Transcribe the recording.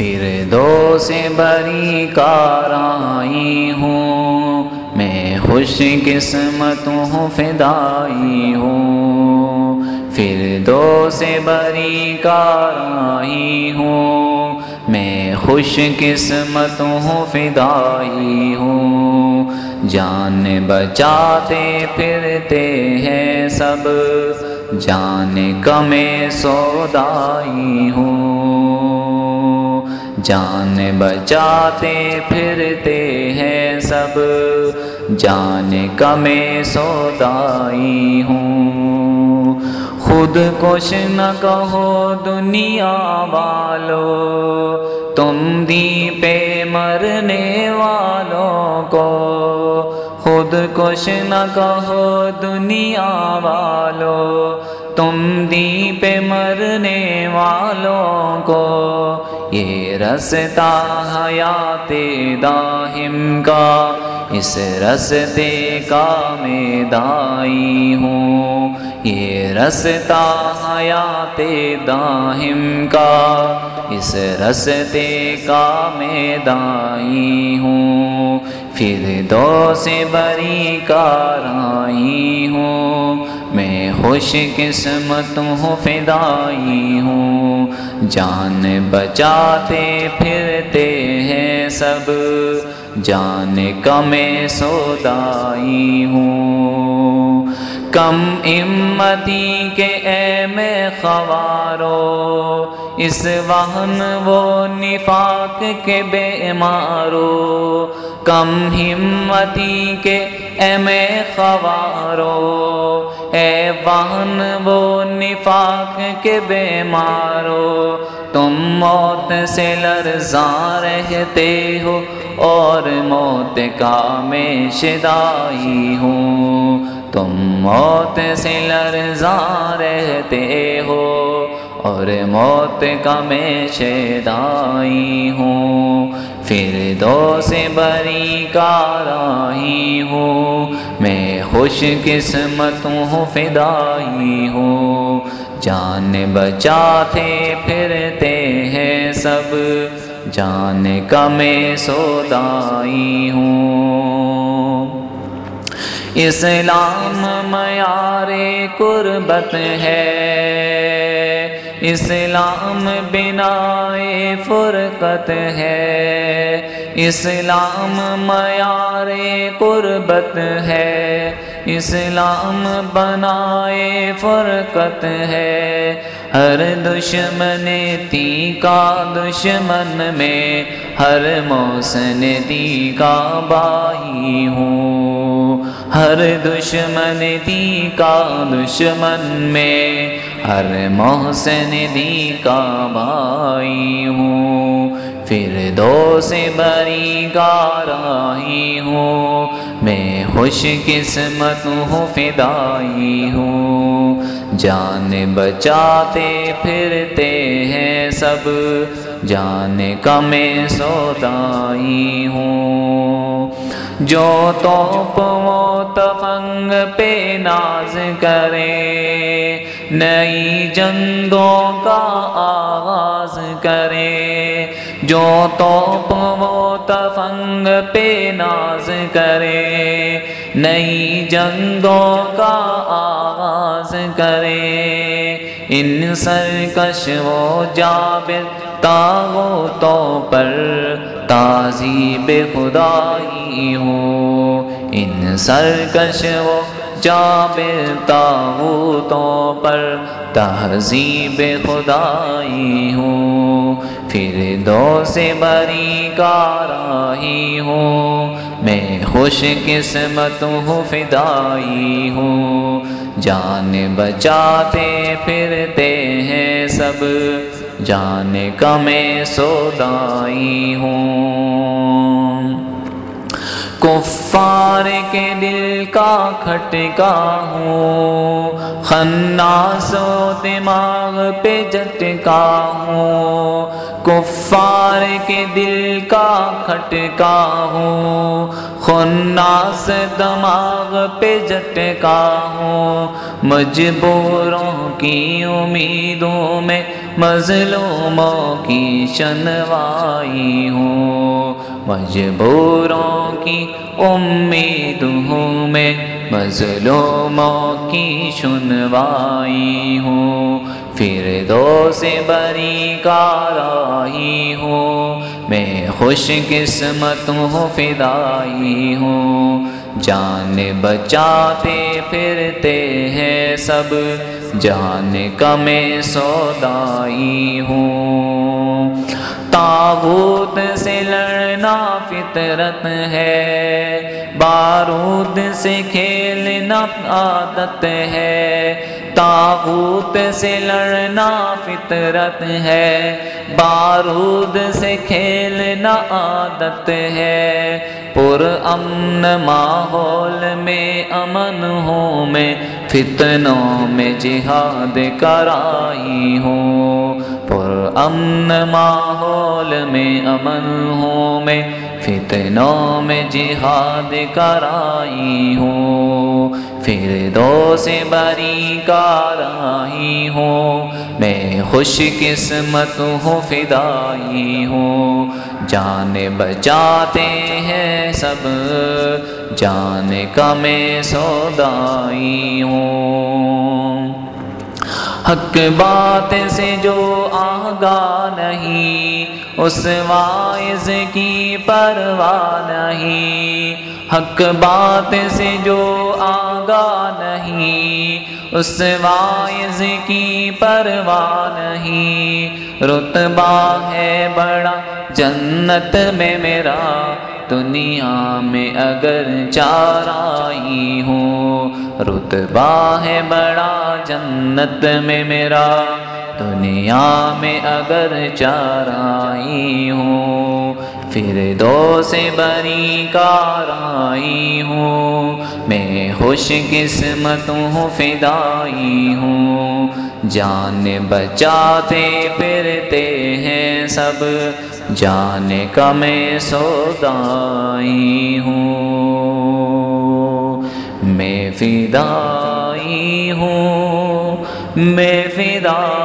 پھر دو سے بری کار آئی ہوں۔ میں خوش قسمت ہوں فدائی ہوں۔ پھر دو سے بری کار آئی ہوں۔ میں خوش قسمت ہوں فدائی ہوں۔ جان بچاتے پھرتے ہیں سب۔ جان کمیں سودائی ہوں۔ جان بچاتے پھرتے ہیں سب۔ جان کمیں سودائی ہوں۔ خود کچھ نہ کہو دنیا والو۔ تم دی پہ مرنے والوں کو۔ خود کچھ نہ کہو دنیا والو۔ تم دی پہ مرنے والوں کو یہ رستا حیات داہم کا اس رستے کا میں دائی ہوں یہ رستا حیات داہم کا اس رستے کا میں دائی ہوں پھر دو سے بری کار آئی ہوں میں خوش قسمت ہوں، فدائی ہوں۔ جان بچاتے پھرتے ہیں سب۔ جان کا میں سودائی ہوں۔ کم امتی کے اے میں خوارو، اس وہن وہ نفاق کے بے مارو۔ کم ہمتی کے اے میں خوارو، اے وہن وہ نفاق کے بے مارو۔ تم موت سے لرزاں رہتے ہو اور موت کا میں شدائی ہوں۔ تم موت سے لرزاں رہتے ہو اور موت کا میں شدائی ہوں پھر دو سے بری کار آئی ہوں میں خوش قسمت ہوں، فدائی ہوں۔ جان بچاتے پھرتے ہیں سب، جان کا میں سودائی ہوں۔ اسلام معیار قربت ہے۔ اسلام بنا فرقت ہے۔ اسلام معیار قربت ہے۔ اسلام بنائے فرقت ہے۔ ہر دشمن تی کا دشمن میں، ہر موسن دی کا بائی ہوں۔ ہر دشمن دی کا دشمن میں، ہر محسن دی کا بھائی ہوں۔ پھر دو سے بری گارائی ہوں۔ میں خوش قسمت ہوں، فدائی ہوں۔ جان بچاتے پھرتے ہیں سب۔ جان کا میں سودائی ہوں۔ جو توپ و تفنگ پہ ناز کرے، نئی جنگوں کا آغاز کرے۔ جو توپ و تفنگ پہ ناز کرے، نئی جنگوں کا آغاز کرے۔ ان سرکش و جابر تاغوتوں پر تازیب خدائی ہو۔ ان سرکش و جابر تاغوتوں پر تہذیب خدائی ہوں پھر دو سے بری کارائی ہوں میں خوش قسمت ہوں، فدائی ہوں۔ جان بچاتے پھرتے ہیں سب۔ جان کا میں سودائی ہوں۔ کفار کے دل کا کھٹکا ہوں۔ خناس و دماغ پہ جٹکا ہوں۔ کفار کے دل کا کھٹکا ہوں۔ خناس دماغ پہ جٹکا ہوں۔ مجبوروں کی امیدوں میں مظلوموں کی شنوائی ہوں۔ مجبوروں کی امیدوں میں مظلوموں کی سنوائی ہوں۔ پھر دو سے بری کارائی ہوں۔ میں خوش قسمت ہوں، فدائی ہوں۔ جان بچاتے پھرتے ہیں سب۔ جان کا میں سودائی ہوں۔ تاغوت سے لڑنا فطرت ہے۔ بارود سے کھیلنا عادت ہے۔ تاغوت سے لڑنا فطرت ہے، بارود سے کھیلنا عادت ہے۔ پر امن ماحول میں امن ہوں میں، فتنوں میں جہاد کرائی ہوں۔ پر امن ماحول میں امن ہوں میں، فتنوں میں جہاد کرائی ہوں۔ پھر دو سے بری کارائی ہوں۔ میں خوش قسمت ہوں، فدائی ہوں۔ جان بچاتے ہیں سب، جان کا میں سودائی ہوں۔ حق بات سے جو آگاہ نہیں، اس وائز کی پرواہ نہیں۔ حق بات سے جو آگاہ نہیں، اس وائز کی پرواہ نہیں۔ رتبہ ہے بڑا جنت میں میرا دنیا میں اگر چارائی ہوں رتبہ ہے بڑا جنت میں میرا۔ دنیا میں اگر چارائی ہوں پھر دو سے بری کارائی ہوں میں خوش قسمت ہوں، فدائی ہوں۔ جان بچاتے پھرتے ہیں سب جانے کا میں سودائی ہوں میں فدائی ہوں میں فدا